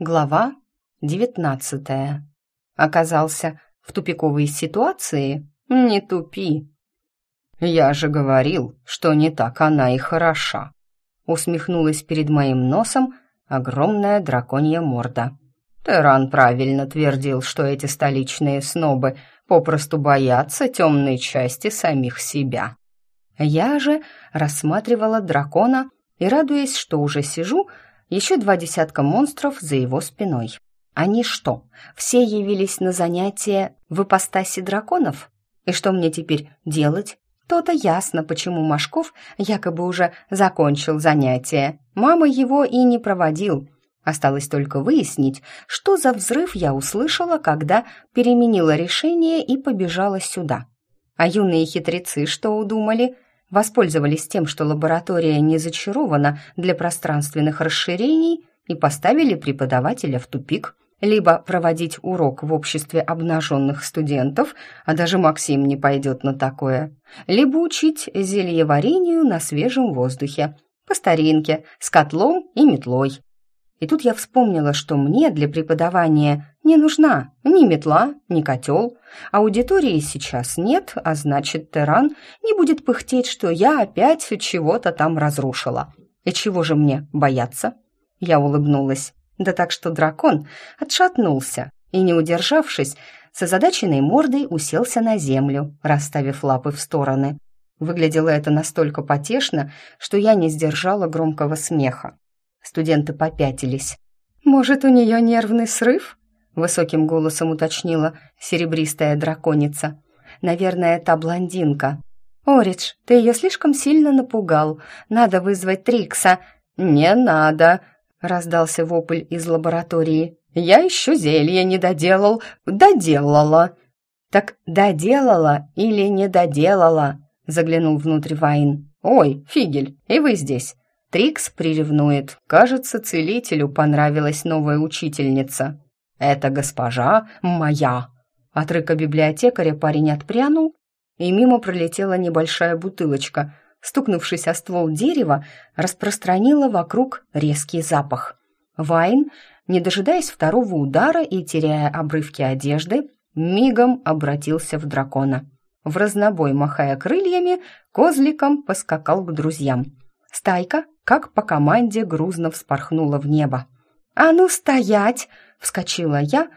Глава девятнадцатая. Оказался в тупиковой ситуации? Не тупи. Я же говорил, что не так она и хороша. Усмехнулась перед моим носом огромная драконья морда. Теран правильно твердил, что эти столичные снобы попросту боятся темной части самих себя. Я же рассматривала дракона и, радуясь, что уже сижу, еще два десятка монстров за его спиной. Они что, все явились на занятия в ипостаси драконов? И что мне теперь делать? То-то ясно, почему Машков якобы уже закончил занятие. Мама его и не проводил. Осталось только выяснить, что за взрыв я услышала, когда переменила решение и побежала сюда. А юные хитрецы что удумали – воспользовались тем, что лаборатория не зачарована для пространственных расширений и поставили преподавателя в тупик. Либо проводить урок в обществе обнаженных студентов, а даже Максим не пойдет на такое, либо учить зельеварению на свежем воздухе, по старинке, с котлом и метлой. И тут я вспомнила, что мне для преподавания не нужна ни метла, ни котел. Аудитории сейчас нет, а значит, Теран не будет пыхтеть, что я опять чего-то там разрушила. И чего же мне бояться? Я улыбнулась. Да так что дракон отшатнулся и, не удержавшись, с озадаченной мордой уселся на землю, расставив лапы в стороны. Выглядело это настолько потешно, что я не сдержала громкого смеха. Студенты попятились. «Может, у нее нервный срыв?» Высоким голосом уточнила серебристая драконица. «Наверное, та блондинка». «Оридж, ты ее слишком сильно напугал. Надо вызвать Трикса». «Не надо!» — раздался вопль из лаборатории. «Я еще зелье не доделал. Доделала!» «Так доделала или не доделала?» — заглянул внутрь Вайн. «Ой, Фигель, и вы здесь. Трикс приревнует. Кажется, целителю понравилась новая учительница. «Это госпожа моя!» От рыка библиотекаря парень отпрянул, и мимо пролетела небольшая бутылочка. Стукнувшись о ствол дерева, распространила вокруг резкий запах. Вайн, не дожидаясь второго удара и теряя обрывки одежды, мигом обратился в дракона. В разнобой, махая крыльями, козликом поскакал к друзьям. Стайка как по команде грузно вспорхнула в небо. «А ну стоять!» — вскочила я,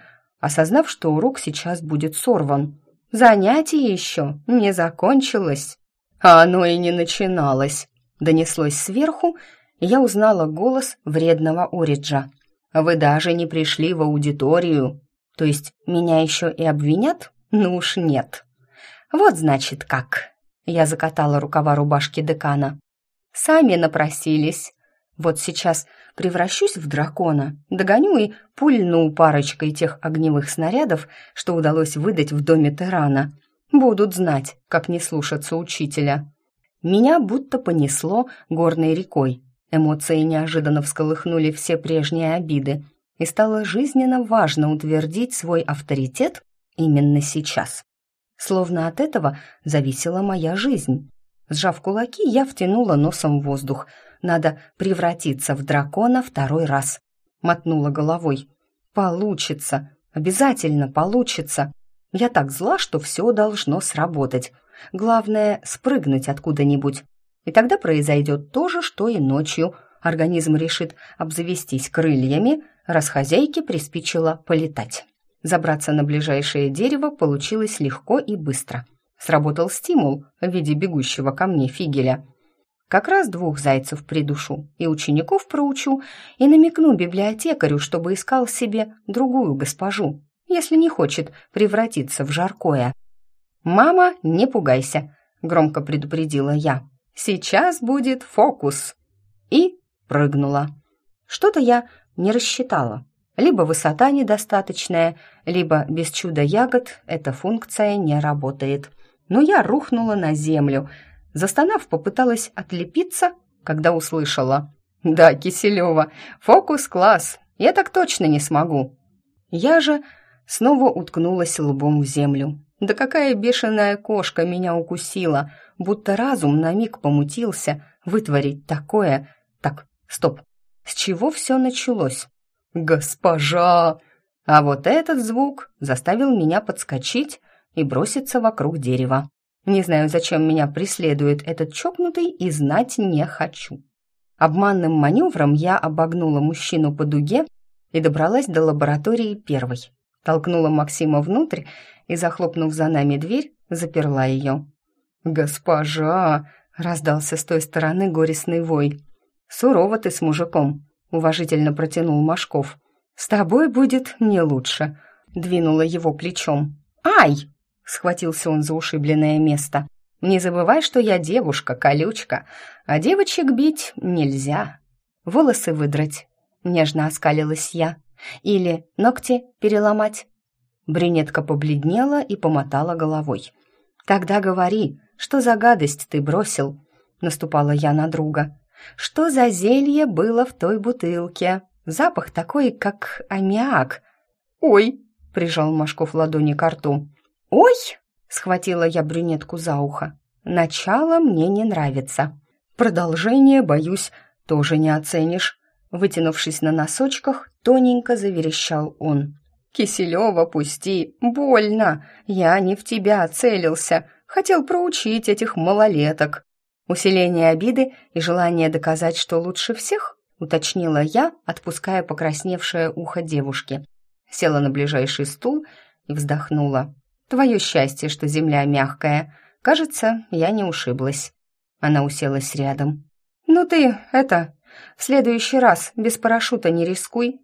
осознав, что урок сейчас будет сорван. «Занятие еще не закончилось». «А оно и не начиналось», — донеслось сверху, и я узнала голос вредного Ориджа. «Вы даже не пришли в аудиторию. То есть меня еще и обвинят? Ну уж нет». «Вот значит как». Я закатала рукава рубашки декана. Сами напросились. Вот сейчас превращусь в дракона, догоню и пульну парочкой тех огневых снарядов, что удалось выдать в доме Терана. Будут знать, как не слушаться учителя. Меня будто понесло горной рекой. Эмоции неожиданно всколыхнули все прежние обиды, и стало жизненно важно утвердить свой авторитет именно сейчас. Словно от этого зависела моя жизнь. Сжав кулаки, я втянула носом воздух. Надо превратиться в дракона второй раз. Мотнула головой. Получится. Обязательно получится. Я так зла, что все должно сработать. Главное — спрыгнуть откуда-нибудь. И тогда произойдет то же, что и ночью. Организм решит обзавестись крыльями, раз хозяйке приспичило полетать. Забраться на ближайшее дерево получилось легко и быстро — Сработал стимул в виде бегущего ко мне фигеля. Как раз двух зайцев придушу, и учеников проучу, и намекну библиотекарю, чтобы искал себе другую госпожу, если не хочет превратиться в жаркое. «Мама, не пугайся», — громко предупредила я. «Сейчас будет фокус». И прыгнула. Что-то я не рассчитала. Либо высота недостаточная, либо без чуда ягод эта функция не работает но я рухнула на землю. Застонав, попыталась отлепиться, когда услышала. «Да, Киселева, фокус-класс, я так точно не смогу». Я же снова уткнулась лбом в землю. Да какая бешеная кошка меня укусила, будто разум на миг помутился, вытворить такое. Так, стоп, с чего все началось? «Госпожа!» А вот этот звук заставил меня подскочить и броситься вокруг дерева. Не знаю, зачем меня преследует этот чокнутый, и знать не хочу. Обманным маневром я обогнула мужчину по дуге и добралась до лаборатории первой. Толкнула Максима внутрь и, захлопнув за нами дверь, заперла ее. «Госпожа!» — раздался с той стороны горестный вой. «Сурово ты с мужиком», — уважительно протянул Машков. «С тобой будет не лучше», — двинула его плечом. «Ай!» — схватился он за ушибленное место. «Не забывай, что я девушка, колючка, а девочек бить нельзя. Волосы выдрать», — нежно оскалилась я. «Или ногти переломать». Брюнетка побледнела и помотала головой. «Тогда говори, что за гадость ты бросил?» Наступала я на друга. «Что за зелье было в той бутылке? Запах такой, как аммиак». «Ой!» — прижал Машков ладони к рту. «Ой!» — схватила я брюнетку за ухо. «Начало мне не нравится. Продолжение, боюсь, тоже не оценишь». Вытянувшись на носочках, тоненько заверещал он. «Киселева, пусти! Больно! Я не в тебя целился. Хотел проучить этих малолеток». Усиление обиды и желание доказать, что лучше всех, уточнила я, отпуская покрасневшее ухо девушки. Села на ближайший стул и вздохнула. «Твое счастье, что земля мягкая. Кажется, я не ушиблась». Она уселась рядом. «Ну ты, это, в следующий раз без парашюта не рискуй»,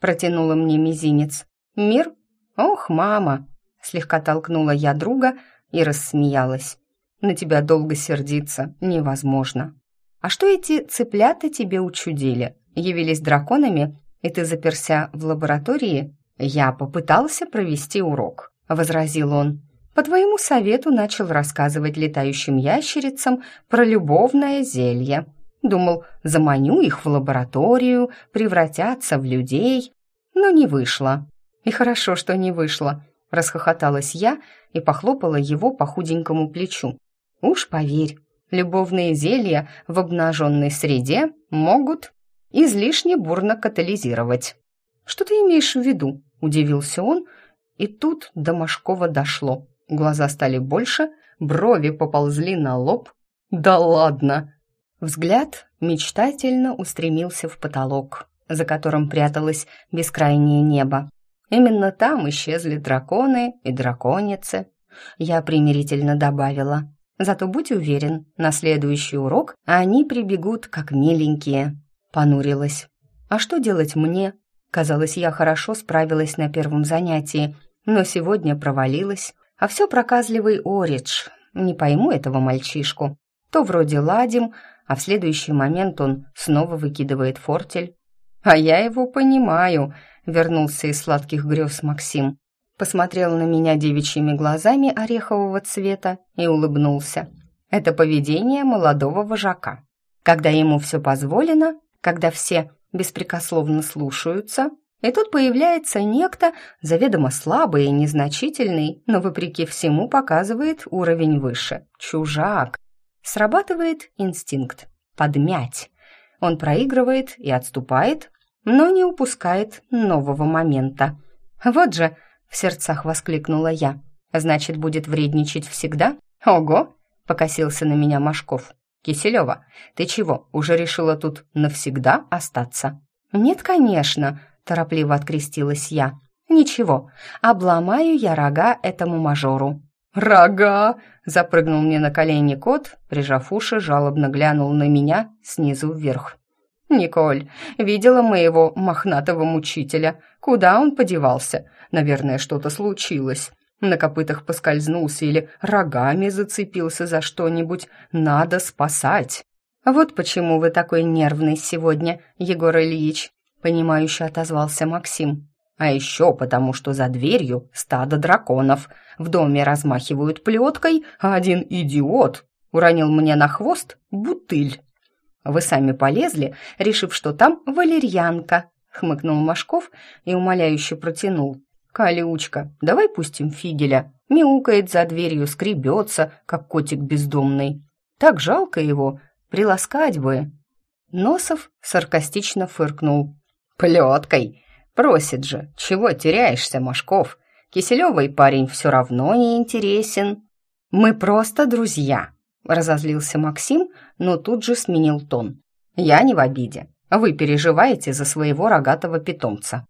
протянула мне мизинец. «Мир? Ох, мама!» Слегка толкнула я друга и рассмеялась. «На тебя долго сердиться невозможно. А что эти цыплята тебе учудили? Явились драконами, и ты заперся в лаборатории?» «Я попытался провести урок», — возразил он. «По твоему совету начал рассказывать летающим ящерицам про любовное зелье. Думал, заманю их в лабораторию, превратятся в людей, но не вышло. И хорошо, что не вышло. Расхохоталась я и похлопала его по худенькому плечу. Уж поверь, любовные зелья в обнаженной среде могут излишне бурно катализировать. «Что ты имеешь в виду?» – удивился он, и тут до Машкова дошло. Глаза стали больше, брови поползли на лоб. «Да ладно!» Взгляд мечтательно устремился в потолок, за которым пряталось бескрайнее небо. Именно там исчезли драконы и драконицы. Я примирительно добавила. Зато будь уверен, на следующий урок они прибегут как миленькие. Понурилась. А что делать мне? Казалось, я хорошо справилась на первом занятии, но сегодня провалилась. А все проказливый Оридж. Не пойму этого мальчишку. То вроде ладим, а в следующий момент он снова выкидывает фортель. «А я его понимаю», — вернулся из сладких грез Максим. Посмотрел на меня девичьими глазами орехового цвета и улыбнулся. Это поведение молодого вожака. Когда ему все позволено, когда все беспрекословно слушаются, и тут появляется некто, заведомо слабый и незначительный, но вопреки всему показывает уровень выше. Чужак. Срабатывает инстинкт подмять. Он проигрывает и отступает, но не упускает нового момента. «Вот же!» — в сердцах воскликнула я. «Значит, будет вредничать всегда? Ого!» — покосился на меня Машков. «Киселева, ты чего, уже решила тут навсегда остаться?» «Нет, конечно», — торопливо открестилась я. «Ничего, обломаю я рога этому мажору». «Рога!» — запрыгнул мне на колени кот, прижав уши, жалобно глянул на меня снизу вверх. «Николь, видела моего мохнатого мучителя. Куда он подевался? Наверное, что-то случилось. На копытах поскользнулся или рогами зацепился за что-нибудь. Надо спасать». «Вот почему вы такой нервный сегодня, Егор Ильич», — понимающе отозвался Максим. А еще потому, что за дверью стадо драконов. В доме размахивают плеткой, а один идиот уронил мне на хвост бутыль. Вы сами полезли, решив, что там валерьянка, хмыкнул Машков и умоляюще протянул. «Колючка, давай пустим фигеля. Мяукает за дверью, скребется, как котик бездомный. Так жалко его, приласкать бы». Носов саркастично фыркнул. Плеткой. Просит же, чего теряешься, Машков? Киселевый парень все равно не интересен. Мы просто друзья, разозлился Максим, но тут же сменил тон. Я не в обиде. Вы переживаете за своего рогатого питомца.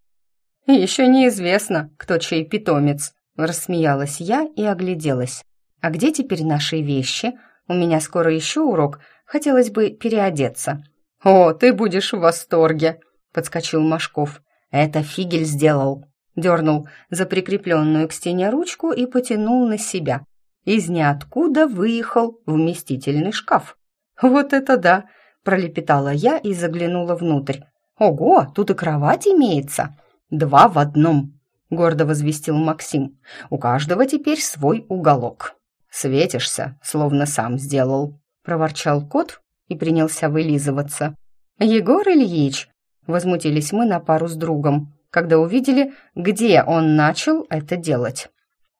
Еще неизвестно, кто чей питомец, рассмеялась я и огляделась. А где теперь наши вещи? У меня скоро еще урок, хотелось бы переодеться. О, ты будешь в восторге, подскочил Машков. Это Фигель сделал. Дернул за прикрепленную к стене ручку и потянул на себя. Из ниоткуда выехал вместительный шкаф. «Вот это да!» – пролепетала я и заглянула внутрь. «Ого, тут и кровать имеется!» «Два в одном!» – гордо возвестил Максим. «У каждого теперь свой уголок». «Светишься, словно сам сделал», – проворчал кот и принялся вылизываться. «Егор Ильич!» Возмутились мы на пару с другом, когда увидели, где он начал это делать.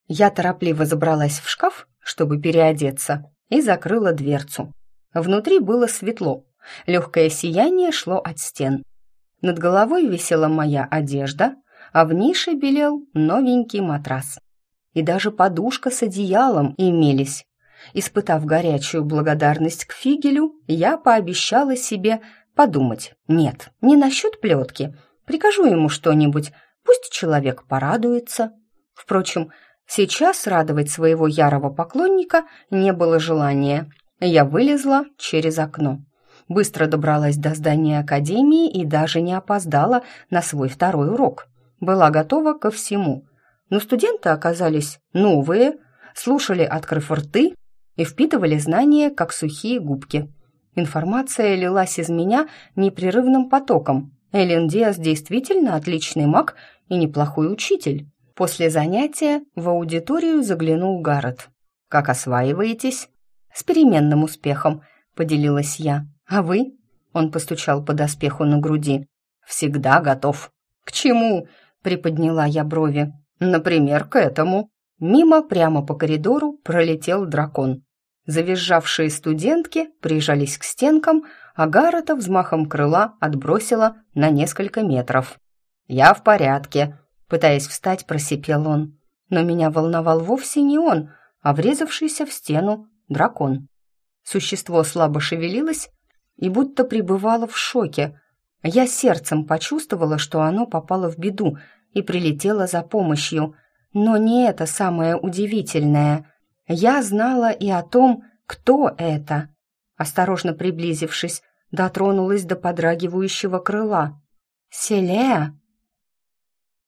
Я торопливо забралась в шкаф, чтобы переодеться, и закрыла дверцу. Внутри было светло, легкое сияние шло от стен. Над головой висела моя одежда, а в нише белел новенький матрас. И даже подушка с одеялом имелись. Испытав горячую благодарность к Фигелю, я пообещала себе Подумать. Нет, не насчет плетки. Прикажу ему что-нибудь. Пусть человек порадуется. Впрочем, сейчас радовать своего ярого поклонника не было желания. Я вылезла через окно. Быстро добралась до здания академии и даже не опоздала на свой второй урок. Была готова ко всему. Но студенты оказались новые, слушали, открыв рты, и впитывали знания, как сухие губки – Информация лилась из меня непрерывным потоком. Эллен Диас действительно отличный маг и неплохой учитель. После занятия в аудиторию заглянул Гаррет. «Как осваиваетесь?» «С переменным успехом», — поделилась я. «А вы?» — он постучал по доспеху на груди. «Всегда готов». «К чему?» — приподняла я брови. «Например, к этому». Мимо прямо по коридору пролетел дракон. Завизжавшие студентки прижались к стенкам, а Гаррета взмахом крыла отбросила на несколько метров. «Я в порядке», — пытаясь встать, просипел он. Но меня волновал вовсе не он, а врезавшийся в стену дракон. Существо слабо шевелилось и будто пребывало в шоке. Я сердцем почувствовала, что оно попало в беду и прилетело за помощью. Но не это самое удивительное — я знала и о том, кто это. Осторожно приблизившись, дотронулась до подрагивающего крыла. «Селея?»